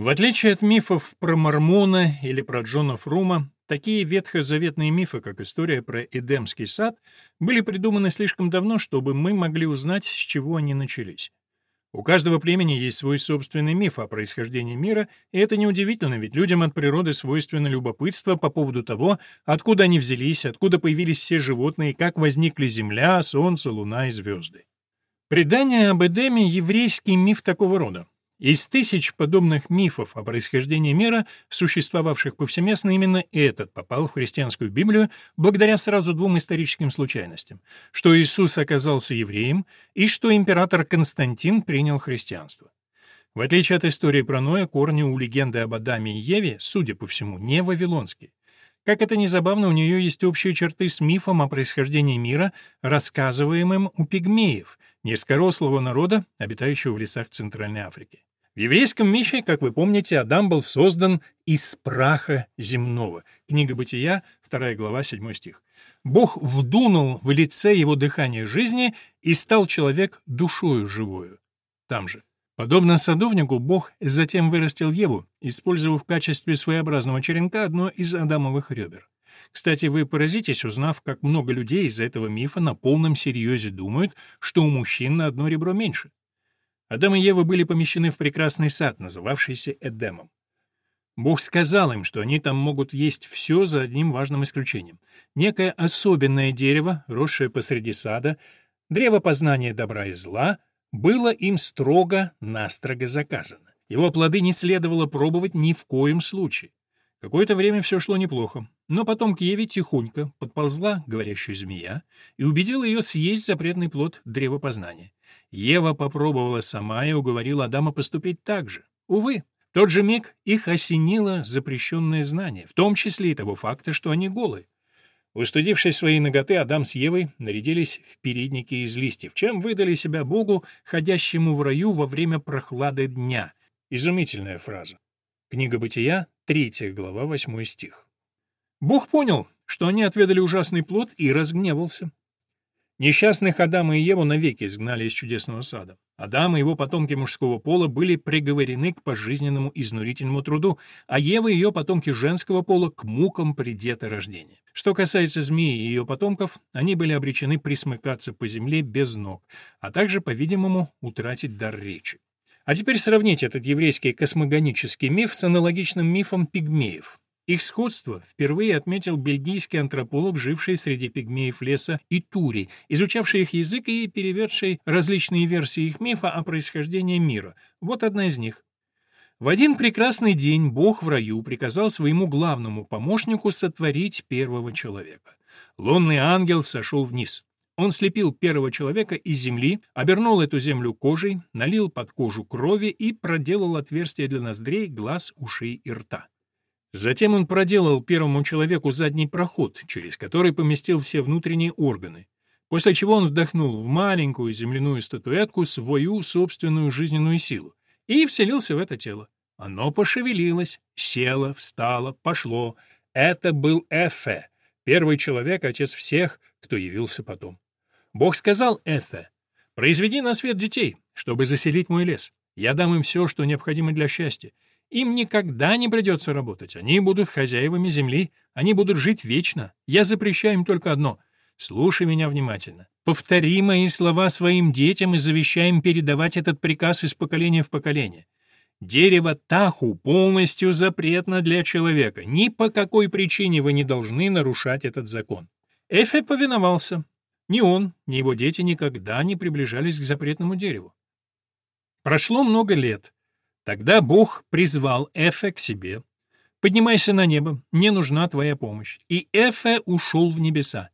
В отличие от мифов про Мормона или про Джона Фрума, такие ветхозаветные мифы, как история про Эдемский сад, были придуманы слишком давно, чтобы мы могли узнать, с чего они начались. У каждого племени есть свой собственный миф о происхождении мира, и это неудивительно, ведь людям от природы свойственно любопытство по поводу того, откуда они взялись, откуда появились все животные, как возникли Земля, Солнце, Луна и звезды. Предание об Эдеме — еврейский миф такого рода. Из тысяч подобных мифов о происхождении мира, существовавших повсеместно, именно этот попал в христианскую Библию благодаря сразу двум историческим случайностям, что Иисус оказался евреем и что император Константин принял христианство. В отличие от истории про Ноя, корни у легенды об Адаме и Еве, судя по всему, не вавилонские. Как это ни забавно, у нее есть общие черты с мифом о происхождении мира, рассказываемым у пигмеев, низкорослого народа, обитающего в лесах Центральной Африки. В еврейском мифе, как вы помните, Адам был создан из праха земного. Книга Бытия, 2 глава, 7 стих. Бог вдунул в лице его дыхание жизни, и стал человек душою живою. Там же. Подобно садовнику, Бог затем вырастил Еву, использовав в качестве своеобразного черенка одно из адамовых ребер. Кстати, вы поразитесь, узнав, как много людей из-за этого мифа на полном серьезе думают, что у мужчин на одно ребро меньше. Адам и Ева были помещены в прекрасный сад, называвшийся Эдемом. Бог сказал им, что они там могут есть все за одним важным исключением. Некое особенное дерево, росшее посреди сада, древо познания добра и зла, было им строго-настрого заказано. Его плоды не следовало пробовать ни в коем случае. Какое-то время все шло неплохо, но потом к Еве тихонько подползла говорящая змея и убедила ее съесть запретный плод древа познания. Ева попробовала сама и уговорила Адама поступить так же. Увы, в тот же миг их осенило запрещенное знание, в том числе и того факта, что они голые. Устудившись своей ноготы, Адам с Евой нарядились в передники из листьев, чем выдали себя Богу, ходящему в раю во время прохлады дня. Изумительная фраза. Книга Бытия, 3 глава, 8 стих. Бог понял, что они отведали ужасный плод и разгневался. Несчастных Адама и Еву навеки изгнали из чудесного сада. Адам и его потомки мужского пола были приговорены к пожизненному изнурительному труду, а Ева и ее потомки женского пола — к мукам при деторождении. Что касается змеи и ее потомков, они были обречены присмыкаться по земле без ног, а также, по-видимому, утратить дар речи. А теперь сравните этот еврейский космогонический миф с аналогичным мифом пигмеев. Их сходство впервые отметил бельгийский антрополог, живший среди пигмеев леса Итури, изучавший их язык и переведший различные версии их мифа о происхождении мира. Вот одна из них. В один прекрасный день Бог в раю приказал своему главному помощнику сотворить первого человека. Лунный ангел сошел вниз. Он слепил первого человека из земли, обернул эту землю кожей, налил под кожу крови и проделал отверстия для ноздрей, глаз, ушей и рта. Затем он проделал первому человеку задний проход, через который поместил все внутренние органы, после чего он вдохнул в маленькую земляную статуэтку свою собственную жизненную силу и вселился в это тело. Оно пошевелилось, село, встало, пошло. Это был Эфе, первый человек, отец всех, кто явился потом. Бог сказал Эфе, «Произведи на свет детей, чтобы заселить мой лес. Я дам им все, что необходимо для счастья. Им никогда не придется работать. Они будут хозяевами земли. Они будут жить вечно. Я запрещаю им только одно. Слушай меня внимательно. Повтори мои слова своим детям и завещаем передавать этот приказ из поколения в поколение. Дерево Таху полностью запретно для человека. Ни по какой причине вы не должны нарушать этот закон. Эфе повиновался. Ни он, ни его дети никогда не приближались к запретному дереву. Прошло много лет. Тогда Бог призвал Эфе к себе. «Поднимайся на небо, мне нужна твоя помощь». И Эфе ушел в небеса.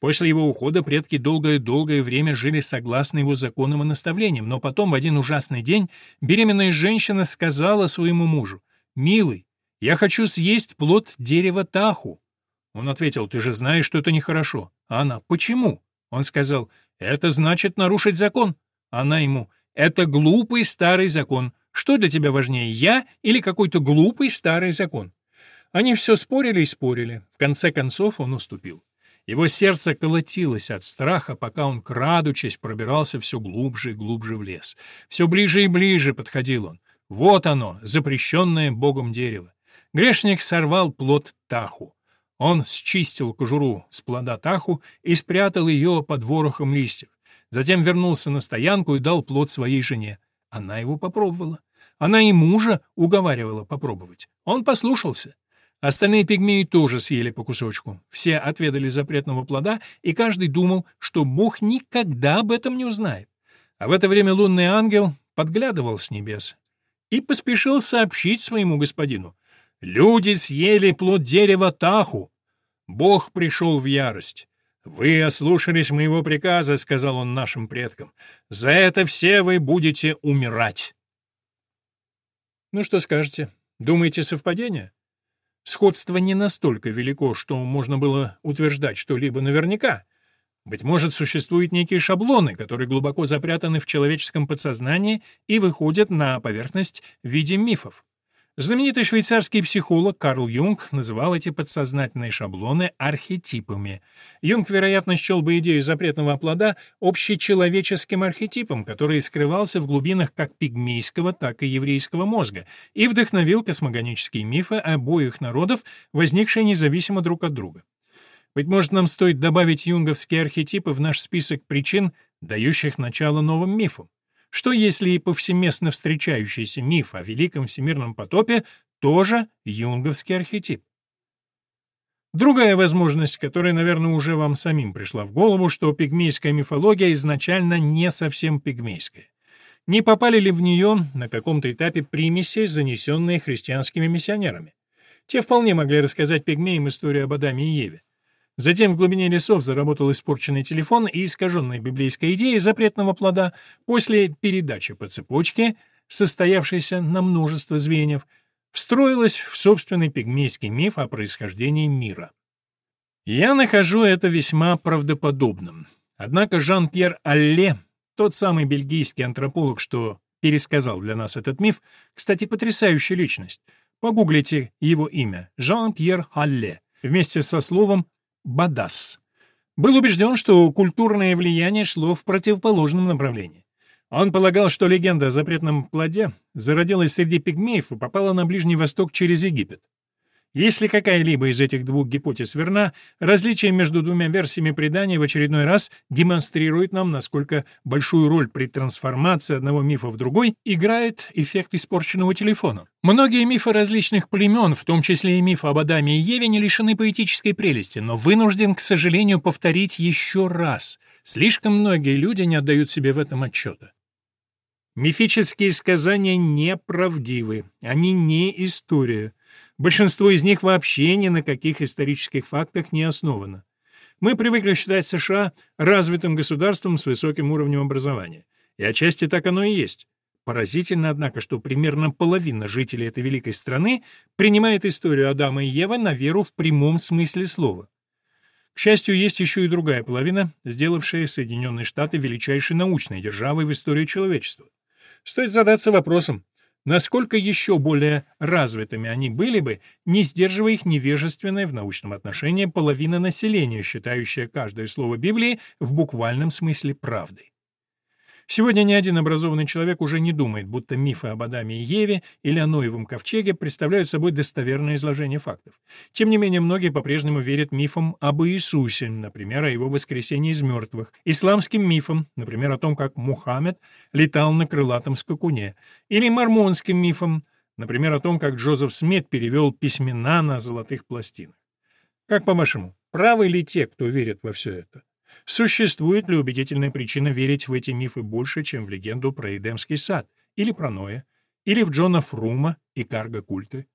После его ухода предки долгое-долгое время жили согласно его законам и наставлениям, но потом в один ужасный день беременная женщина сказала своему мужу, «Милый, я хочу съесть плод дерева Таху». Он ответил, «Ты же знаешь, что это нехорошо». А она, «Почему?» Он сказал, «Это значит нарушить закон». Она ему, «Это глупый старый закон. Что для тебя важнее, я или какой-то глупый старый закон? Они все спорили и спорили. В конце концов он уступил. Его сердце колотилось от страха, пока он, крадучись, пробирался все глубже и глубже в лес. Все ближе и ближе подходил он. Вот оно, запрещенное Богом дерево. Грешник сорвал плод таху. Он счистил кожуру с плода таху и спрятал ее под ворохом листьев. Затем вернулся на стоянку и дал плод своей жене. Она его попробовала. Она и мужа уговаривала попробовать. Он послушался. Остальные пигмеи тоже съели по кусочку. Все отведали запретного плода, и каждый думал, что Бог никогда об этом не узнает. А в это время лунный ангел подглядывал с небес и поспешил сообщить своему господину. «Люди съели плод дерева Таху!» Бог пришел в ярость. «Вы ослушались моего приказа», — сказал он нашим предкам. «За это все вы будете умирать». Ну что скажете? Думаете, совпадение? Сходство не настолько велико, что можно было утверждать что-либо наверняка. Быть может, существуют некие шаблоны, которые глубоко запрятаны в человеческом подсознании и выходят на поверхность в виде мифов. Знаменитый швейцарский психолог Карл Юнг называл эти подсознательные шаблоны архетипами. Юнг, вероятно, счел бы идею запретного плода общечеловеческим архетипом, который скрывался в глубинах как пигмейского, так и еврейского мозга, и вдохновил космогонические мифы обоих народов, возникшие независимо друг от друга. Быть может, нам стоит добавить юнговские архетипы в наш список причин, дающих начало новым мифам. Что если и повсеместно встречающийся миф о великом всемирном потопе тоже юнговский архетип? Другая возможность, которая, наверное, уже вам самим пришла в голову, что пигмейская мифология изначально не совсем пигмейская. Не попали ли в нее на каком-то этапе примеси, занесенные христианскими миссионерами? Те вполне могли рассказать пигмеям историю об Адаме и Еве. Затем в глубине лесов заработал испорченный телефон, и искаженная библейская идея запретного плода после передачи по цепочке, состоявшейся на множество звеньев, встроилась в собственный пигмейский миф о происхождении мира. Я нахожу это весьма правдоподобным. Однако Жан-Пьер Алле, тот самый бельгийский антрополог, что пересказал для нас этот миф, кстати, потрясающая личность. Погуглите его имя — Жан-Пьер Алле, вместе со словом Бадас. Был убежден, что культурное влияние шло в противоположном направлении. Он полагал, что легенда о запретном плоде зародилась среди пигмеев и попала на Ближний Восток через Египет. Если какая-либо из этих двух гипотез верна, различие между двумя версиями предания в очередной раз демонстрирует нам, насколько большую роль при трансформации одного мифа в другой играет эффект испорченного телефона. Многие мифы различных племен, в том числе и миф об Адаме и Еве, не лишены поэтической прелести, но вынужден, к сожалению, повторить еще раз. Слишком многие люди не отдают себе в этом отчета. Мифические сказания неправдивы, они не история. Большинство из них вообще ни на каких исторических фактах не основано. Мы привыкли считать США развитым государством с высоким уровнем образования. И отчасти так оно и есть. Поразительно, однако, что примерно половина жителей этой великой страны принимает историю Адама и Евы на веру в прямом смысле слова. К счастью, есть еще и другая половина, сделавшая Соединенные Штаты величайшей научной державой в истории человечества. Стоит задаться вопросом, насколько еще более развитыми они были бы, не сдерживая их невежественное в научном отношении половина населения, считающая каждое слово Библии в буквальном смысле правдой. Сегодня ни один образованный человек уже не думает, будто мифы об Адаме и Еве или о Ноевом ковчеге представляют собой достоверное изложение фактов. Тем не менее, многие по-прежнему верят мифам об Иисусе, например, о его воскресении из мертвых, исламским мифам, например, о том, как Мухаммед летал на крылатом скакуне, или мормонским мифам, например, о том, как Джозеф Смит перевел письмена на золотых пластинах. Как по-вашему, правы ли те, кто верит во все это? Существует ли убедительная причина верить в эти мифы больше, чем в легенду про Эдемский сад, или про Ноя, или в Джона Фрума и карго-культы?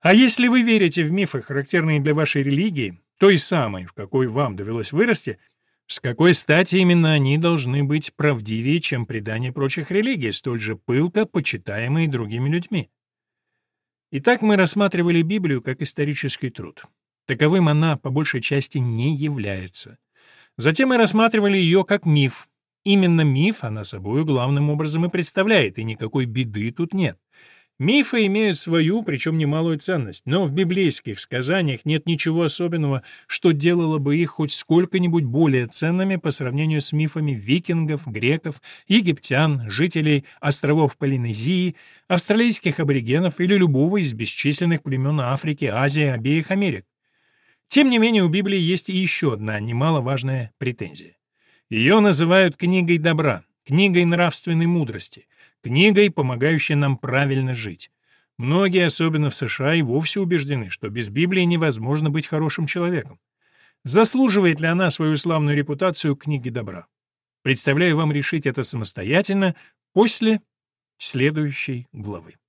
А если вы верите в мифы, характерные для вашей религии, той самой, в какой вам довелось вырасти, с какой стати именно они должны быть правдивее, чем предания прочих религий, столь же пылко почитаемые другими людьми? Итак, мы рассматривали Библию как исторический труд. Таковым она, по большей части, не является. Затем мы рассматривали ее как миф. Именно миф она собой главным образом и представляет, и никакой беды тут нет. Мифы имеют свою, причем немалую ценность, но в библейских сказаниях нет ничего особенного, что делало бы их хоть сколько-нибудь более ценными по сравнению с мифами викингов, греков, египтян, жителей островов Полинезии, австралийских аборигенов или любого из бесчисленных племен Африки, Азии, обеих Америк. Тем не менее, у Библии есть и еще одна немаловажная претензия. Ее называют книгой добра, книгой нравственной мудрости, книгой, помогающей нам правильно жить. Многие, особенно в США, и вовсе убеждены, что без Библии невозможно быть хорошим человеком. Заслуживает ли она свою славную репутацию книги добра? Представляю вам решить это самостоятельно после следующей главы.